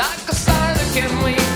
like a spider can we